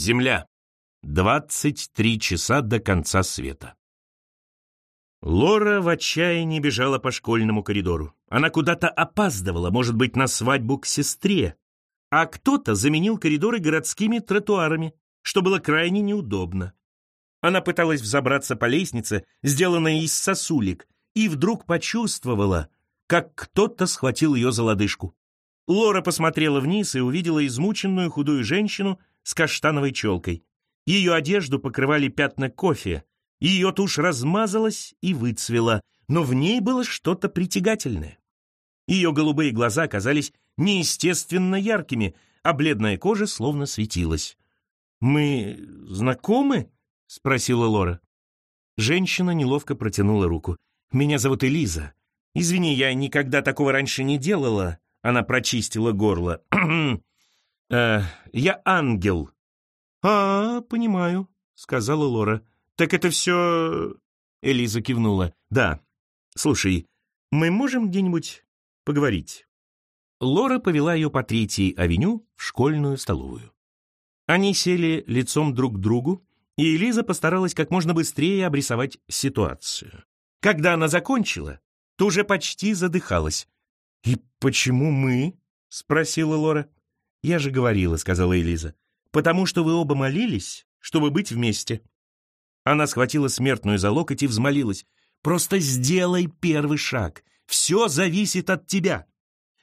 Земля. 23 часа до конца света. Лора в отчаянии бежала по школьному коридору. Она куда-то опаздывала, может быть, на свадьбу к сестре. А кто-то заменил коридоры городскими тротуарами, что было крайне неудобно. Она пыталась взобраться по лестнице, сделанной из сосулек, и вдруг почувствовала, как кто-то схватил ее за лодыжку. Лора посмотрела вниз и увидела измученную худую женщину с каштановой челкой. Ее одежду покрывали пятна кофе, ее тушь размазалась и выцвела, но в ней было что-то притягательное. Ее голубые глаза казались неестественно яркими, а бледная кожа словно светилась. «Мы знакомы?» — спросила Лора. Женщина неловко протянула руку. «Меня зовут Элиза. Извини, я никогда такого раньше не делала». Она прочистила горло. э, «Я ангел». «А, понимаю», — сказала Лора. «Так это все...» Элиза кивнула. «Да. Слушай, мы можем где-нибудь поговорить?» Лора повела ее по Третьей авеню в школьную столовую. Они сели лицом друг к другу, и Элиза постаралась как можно быстрее обрисовать ситуацию. Когда она закончила, то уже почти задыхалась. «И почему мы?» — спросила Лора. «Я же говорила», — сказала Элиза. «Потому что вы оба молились, чтобы быть вместе». Она схватила смертную за локоть и взмолилась. «Просто сделай первый шаг. Все зависит от тебя.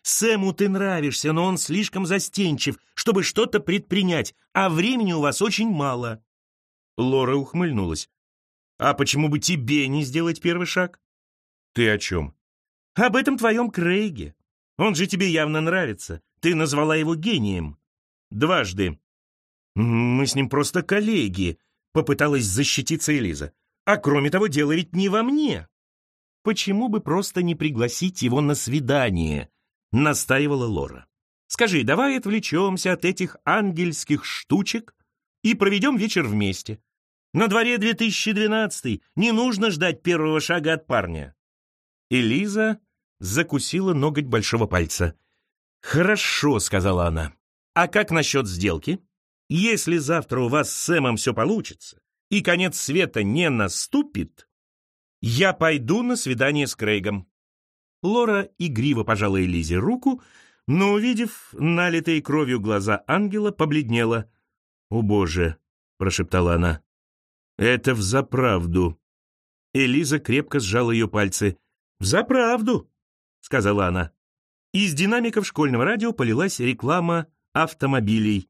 Сэму ты нравишься, но он слишком застенчив, чтобы что-то предпринять, а времени у вас очень мало». Лора ухмыльнулась. «А почему бы тебе не сделать первый шаг?» «Ты о чем?» «Об этом твоем Крейге. Он же тебе явно нравится. Ты назвала его гением. Дважды. Мы с ним просто коллеги», — попыталась защититься Элиза. «А кроме того, дело ведь не во мне». «Почему бы просто не пригласить его на свидание?» — настаивала Лора. «Скажи, давай отвлечемся от этих ангельских штучек и проведем вечер вместе. На дворе 2012 не нужно ждать первого шага от парня». Элиза закусила ноготь большого пальца. «Хорошо», — сказала она. «А как насчет сделки? Если завтра у вас с Сэмом все получится, и конец света не наступит, я пойду на свидание с Крейгом». Лора игриво пожала Элизе руку, но, увидев налитые кровью глаза ангела, побледнела. «О, Боже!» — прошептала она. «Это взаправду». Элиза крепко сжала ее пальцы. «Взаправду!» — сказала она. Из динамиков школьного радио полилась реклама автомобилей.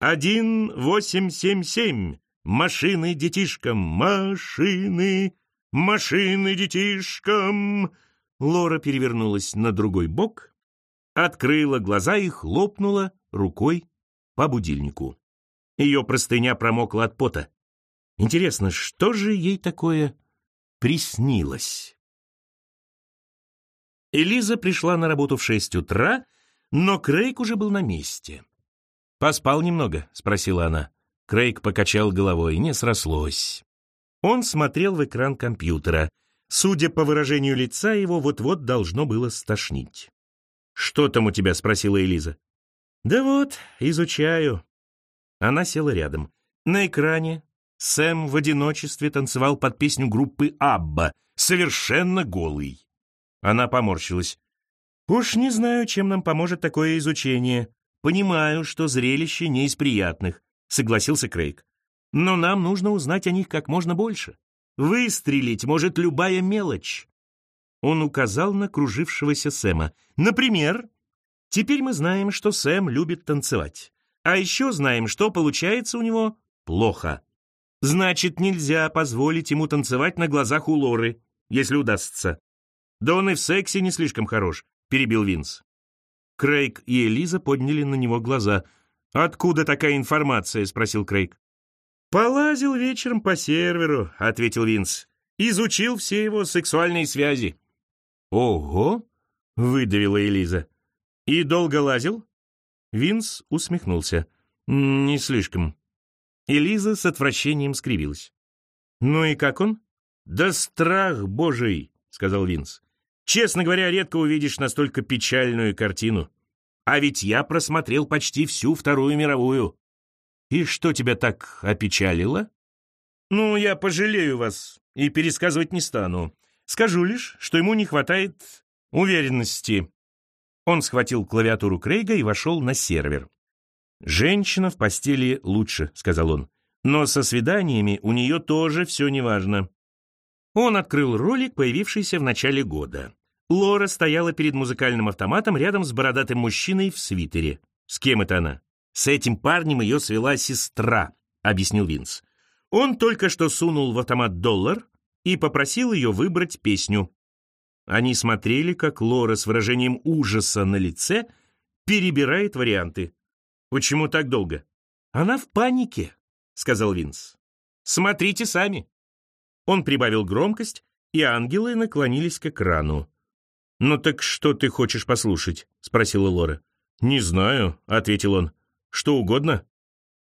«Один восемь семь семь! Машины детишкам! Машины! Машины детишкам!» Лора перевернулась на другой бок, открыла глаза и хлопнула рукой по будильнику. Ее простыня промокла от пота. Интересно, что же ей такое приснилось? Элиза пришла на работу в шесть утра, но Крейг уже был на месте. «Поспал немного?» — спросила она. Крейг покачал головой, не срослось. Он смотрел в экран компьютера. Судя по выражению лица, его вот-вот должно было стошнить. «Что там у тебя?» — спросила Элиза. «Да вот, изучаю». Она села рядом. На экране Сэм в одиночестве танцевал под песню группы «Абба», совершенно голый. Она поморщилась. «Уж не знаю, чем нам поможет такое изучение. Понимаю, что зрелище не из приятных», — согласился Крейг. «Но нам нужно узнать о них как можно больше. Выстрелить может любая мелочь». Он указал на кружившегося Сэма. «Например, теперь мы знаем, что Сэм любит танцевать. А еще знаем, что получается у него плохо. Значит, нельзя позволить ему танцевать на глазах у Лоры, если удастся. «Да он и в сексе не слишком хорош», — перебил Винс. Крейг и Элиза подняли на него глаза. «Откуда такая информация?» — спросил Крейг. «Полазил вечером по серверу», — ответил Винс. «Изучил все его сексуальные связи». «Ого!» — выдавила Элиза. «И долго лазил?» Винс усмехнулся. «Не слишком». Элиза с отвращением скривилась. «Ну и как он?» «Да страх божий», — сказал Винс. Честно говоря, редко увидишь настолько печальную картину. А ведь я просмотрел почти всю Вторую мировую. «И что тебя так опечалило?» «Ну, я пожалею вас и пересказывать не стану. Скажу лишь, что ему не хватает уверенности». Он схватил клавиатуру Крейга и вошел на сервер. «Женщина в постели лучше», — сказал он. «Но со свиданиями у нее тоже все неважно». Он открыл ролик, появившийся в начале года. Лора стояла перед музыкальным автоматом рядом с бородатым мужчиной в свитере. С кем это она? С этим парнем ее свела сестра, объяснил Винс. Он только что сунул в автомат доллар и попросил ее выбрать песню. Они смотрели, как Лора с выражением ужаса на лице перебирает варианты. «Почему так долго?» «Она в панике», — сказал Винс. «Смотрите сами». Он прибавил громкость, и ангелы наклонились к экрану. «Ну так что ты хочешь послушать?» — спросила Лора. «Не знаю», — ответил он. «Что угодно».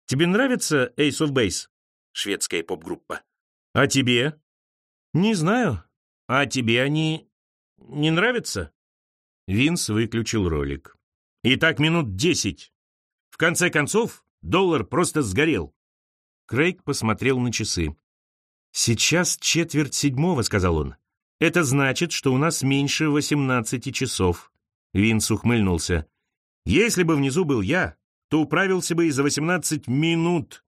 «Тебе нравится Ace of Base?» Шведская поп-группа. «А тебе?» «Не знаю. А тебе они не нравятся?» Винс выключил ролик. «И так минут десять. В конце концов, доллар просто сгорел». Крейг посмотрел на часы. «Сейчас четверть седьмого», — сказал он. «Это значит, что у нас меньше восемнадцати часов». Винс ухмыльнулся. «Если бы внизу был я, то управился бы и за восемнадцать минут».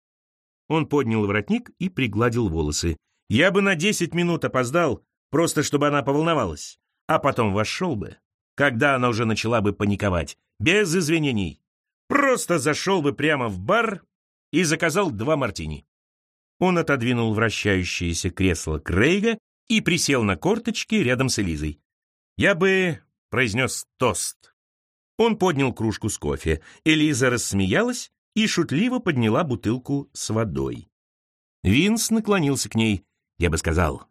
Он поднял воротник и пригладил волосы. «Я бы на десять минут опоздал, просто чтобы она поволновалась, а потом вошел бы, когда она уже начала бы паниковать, без извинений. Просто зашел бы прямо в бар и заказал два мартини». Он отодвинул вращающееся кресло Крейга и присел на корточки рядом с Элизой. «Я бы...» — произнес тост. Он поднял кружку с кофе. Элиза рассмеялась и шутливо подняла бутылку с водой. Винс наклонился к ней. Я бы сказал,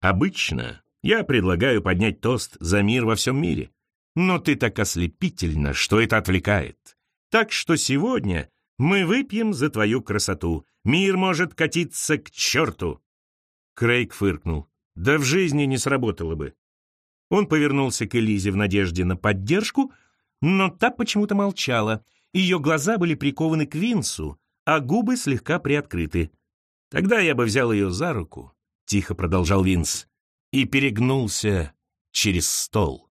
«Обычно я предлагаю поднять тост за мир во всем мире, но ты так ослепительна, что это отвлекает. Так что сегодня мы выпьем за твою красоту. Мир может катиться к черту!» Крейг фыркнул. «Да в жизни не сработало бы». Он повернулся к Элизе в надежде на поддержку, но та почему-то молчала. Ее глаза были прикованы к Винсу, а губы слегка приоткрыты. «Тогда я бы взял ее за руку», — тихо продолжал Винс, и перегнулся через стол.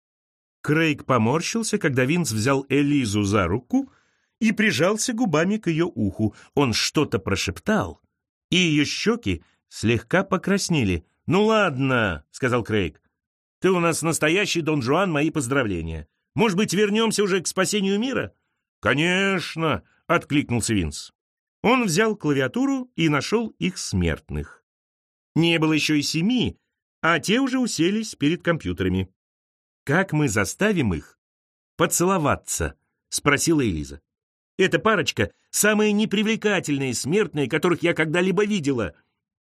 Крейг поморщился, когда Винс взял Элизу за руку и прижался губами к ее уху. Он что-то прошептал, и ее щеки слегка покраснели. «Ну ладно», — сказал Крейг, — «ты у нас настоящий Дон Жуан, мои поздравления. Может быть, вернемся уже к спасению мира?» «Конечно», — откликнулся Винс. Он взял клавиатуру и нашел их смертных. Не было еще и семи, а те уже уселись перед компьютерами. «Как мы заставим их поцеловаться?» — спросила Элиза. Эта парочка — самые непривлекательные смертные, которых я когда-либо видела.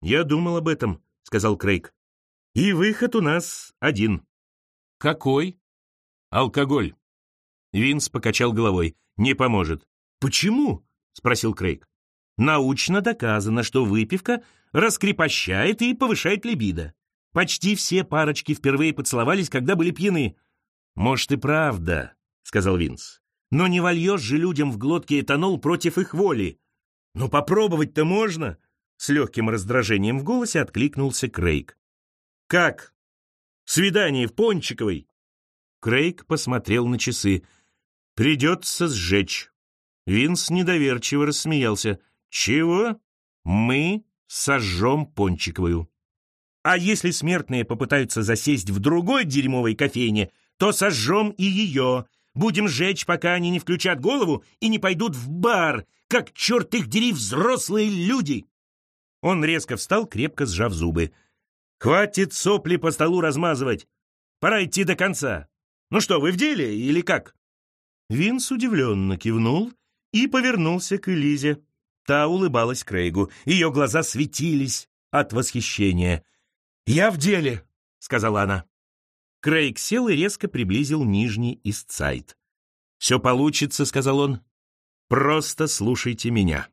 Я думал об этом, — сказал Крейг. И выход у нас один. Какой? Алкоголь. Винс покачал головой. Не поможет. Почему? — спросил Крейг. Научно доказано, что выпивка раскрепощает и повышает либидо. Почти все парочки впервые поцеловались, когда были пьяны. Может и правда, — сказал Винс. Но не вольешь же людям в глотки этанол против их воли. Но попробовать-то можно. С легким раздражением в голосе откликнулся Крейг. Как? Свидание в Пончиковой? Крейг посмотрел на часы. Придется сжечь. Винс недоверчиво рассмеялся. Чего? Мы сожжем Пончиковую. А если смертные попытаются засесть в другой дерьмовой кофейне, то сожжем и ее, Будем жечь, пока они не включат голову и не пойдут в бар, как черт их дери взрослые люди!» Он резко встал, крепко сжав зубы. «Хватит сопли по столу размазывать! Пора идти до конца! Ну что, вы в деле или как?» Винс удивленно кивнул и повернулся к Элизе. Та улыбалась Крейгу, ее глаза светились от восхищения. «Я в деле», — сказала она. Крейг сел и резко приблизил нижний истсайд. «Все получится», — сказал он. «Просто слушайте меня».